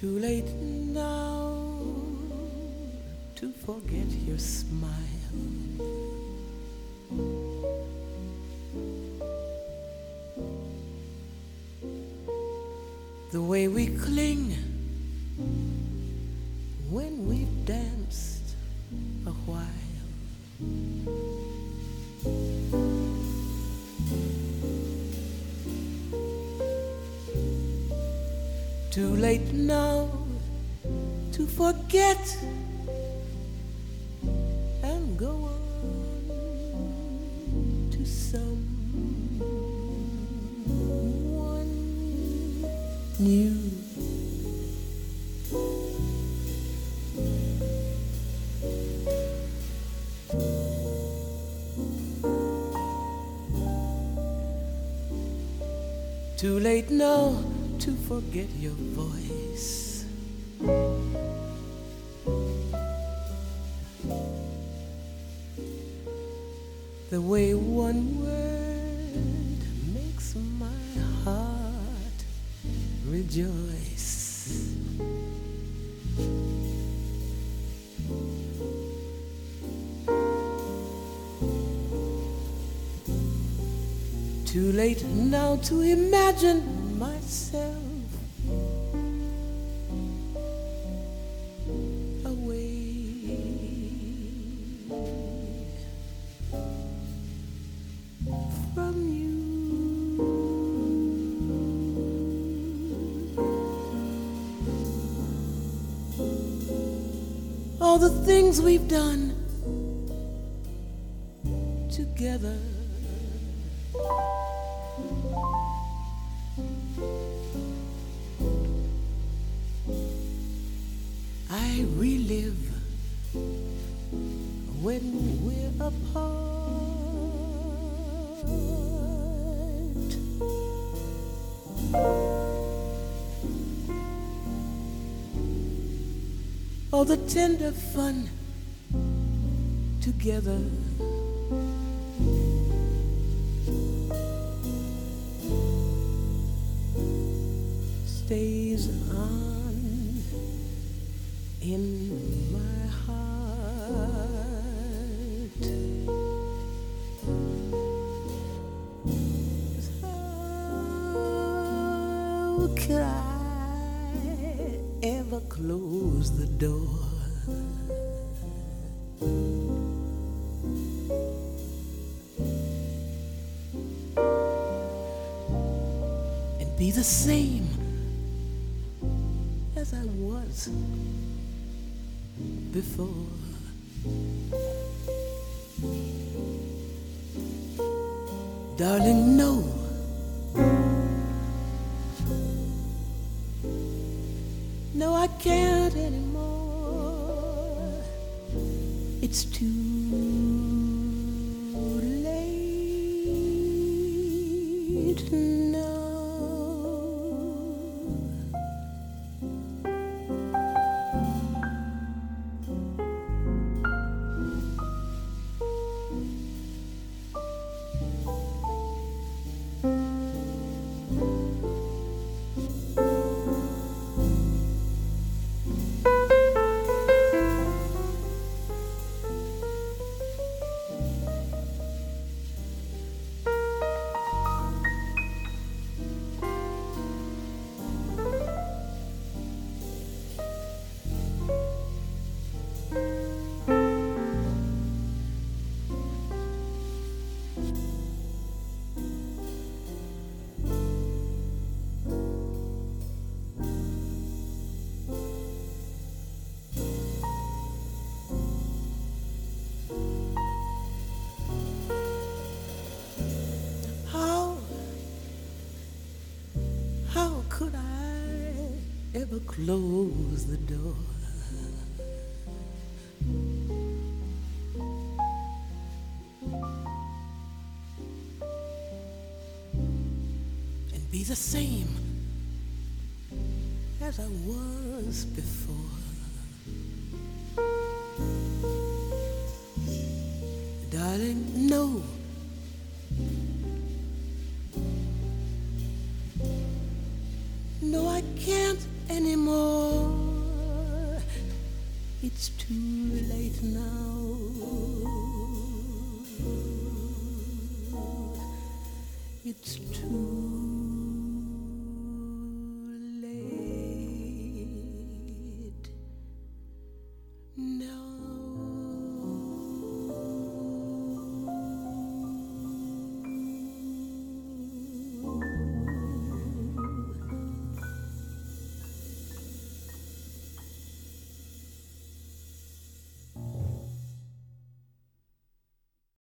Too late now to forget your smile. The way we cling Too late now to forget and go on to someone new. Too late now to forget your voice. The way one word makes my heart rejoice. Too late now to imagine myself away from you. All the things we've done together. I relive when we're apart. All the tender fun together. Stays on in my heart. How could I ever close the door? And be the same was before. Darling, no. No, I can't anymore. It's too ever close the door? And be the same as I was before. Darling, no. anymore. It's too late now. It's too